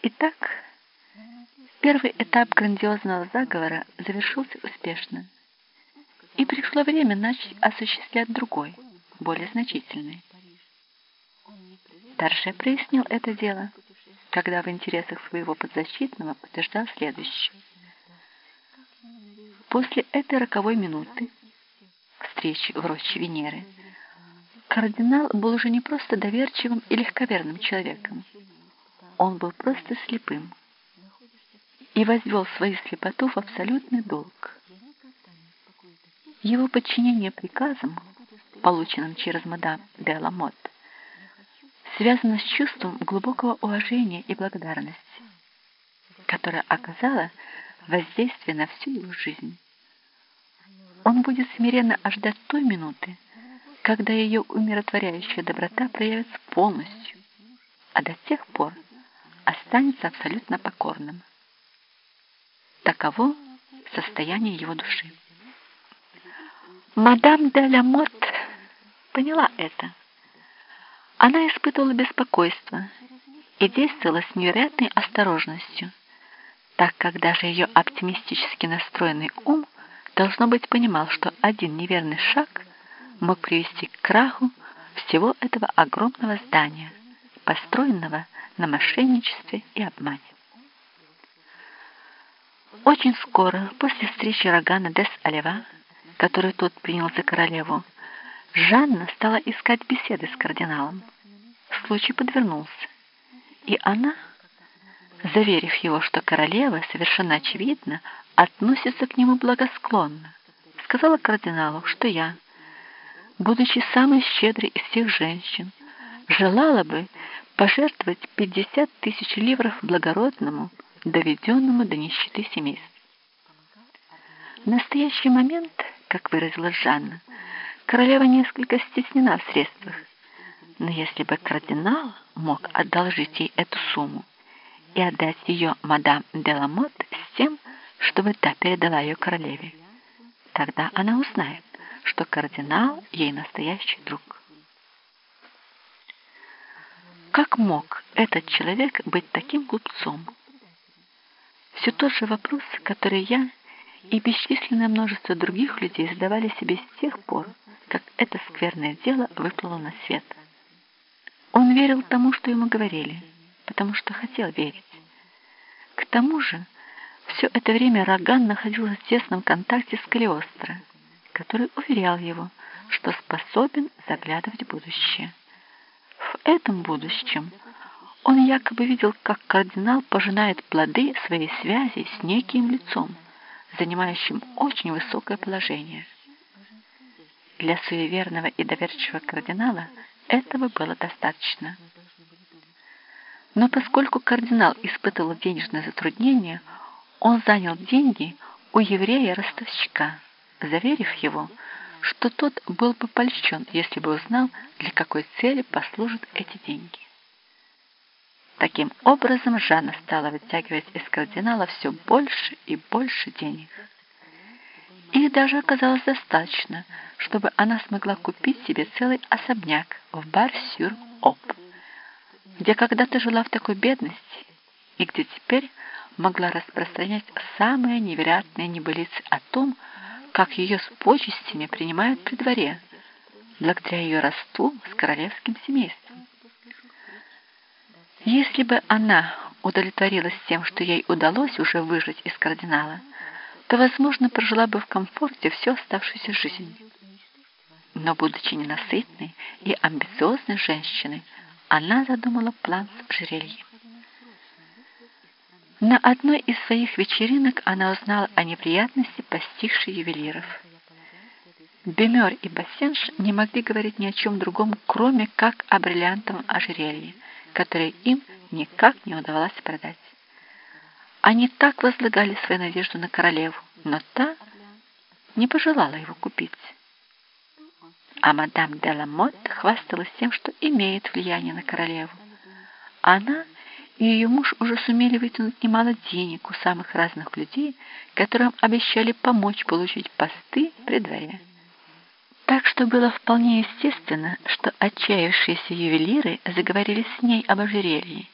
Итак, первый этап грандиозного заговора завершился успешно, и пришло время начать осуществлять другой, более значительный. Тарше прояснил это дело, когда в интересах своего подзащитного утверждал следующее. После этой роковой минуты встречи в роще Венеры кардинал был уже не просто доверчивым и легковерным человеком, он был просто слепым и возвел свою слепоту в абсолютный долг. Его подчинение приказам, полученным через мадам де связано с чувством глубокого уважения и благодарности, которое оказало воздействие на всю его жизнь. Он будет смиренно ожидать той минуты, когда ее умиротворяющая доброта проявится полностью, а до тех пор останется абсолютно покорным. Таково состояние его души. Мадам де ля Мот поняла это. Она испытывала беспокойство и действовала с невероятной осторожностью, так как даже ее оптимистически настроенный ум, должно быть, понимал, что один неверный шаг мог привести к краху всего этого огромного здания, построенного на мошенничестве и обмане. Очень скоро, после встречи Рогана Дес Алева, которую тот принял за королеву, Жанна стала искать беседы с кардиналом. Случай подвернулся, и она, заверив его, что королева совершенно очевидно относится к нему благосклонно, сказала кардиналу, что я, будучи самой щедрой из всех женщин, желала бы пожертвовать 50 тысяч ливров благородному, доведенному до нищеты семейству. В настоящий момент, как выразила Жанна, королева несколько стеснена в средствах, но если бы кардинал мог одолжить ей эту сумму и отдать ее мадам де Ламот с тем, чтобы та передала ее королеве, тогда она узнает, что кардинал ей настоящий друг. Как мог этот человек быть таким глупцом? Все тот же вопрос, который я и бесчисленное множество других людей задавали себе с тех пор, как это скверное дело выплыло на свет. Он верил тому, что ему говорили, потому что хотел верить. К тому же, все это время Роган находился в тесном контакте с Калиостро, который уверял его, что способен заглядывать в будущее. Этом будущем он якобы видел, как кардинал пожинает плоды своей связи с неким лицом, занимающим очень высокое положение. Для суеверного и доверчивого кардинала этого было достаточно. Но поскольку кардинал испытывал денежное затруднение, он занял деньги у еврея-ростовщика, заверив его, что тот был бы польщен, если бы узнал, для какой цели послужат эти деньги. Таким образом, Жанна стала вытягивать из кардинала все больше и больше денег. Их даже оказалось достаточно, чтобы она смогла купить себе целый особняк в Бар-Сюр-Оп, где когда-то жила в такой бедности и где теперь могла распространять самые невероятные небылицы о том, как ее с почестями принимают при дворе, благодаря ее росту с королевским семейством. Если бы она удовлетворилась тем, что ей удалось уже выжить из кардинала, то, возможно, прожила бы в комфорте всю оставшуюся жизнь. Но, будучи ненасытной и амбициозной женщиной, она задумала план с ожерельем. На одной из своих вечеринок она узнала о неприятности постигшей ювелиров. Бемер и Бассенш не могли говорить ни о чем другом, кроме как о бриллиантовом ожерелье, которое им никак не удавалось продать. Они так возлагали свою надежду на королеву, но та не пожелала его купить. А мадам де Ламот хвасталась тем, что имеет влияние на королеву. Она и ее муж уже сумели вытянуть немало денег у самых разных людей, которым обещали помочь получить посты при дворе. Так что было вполне естественно, что отчаявшиеся ювелиры заговорили с ней об ожерелье,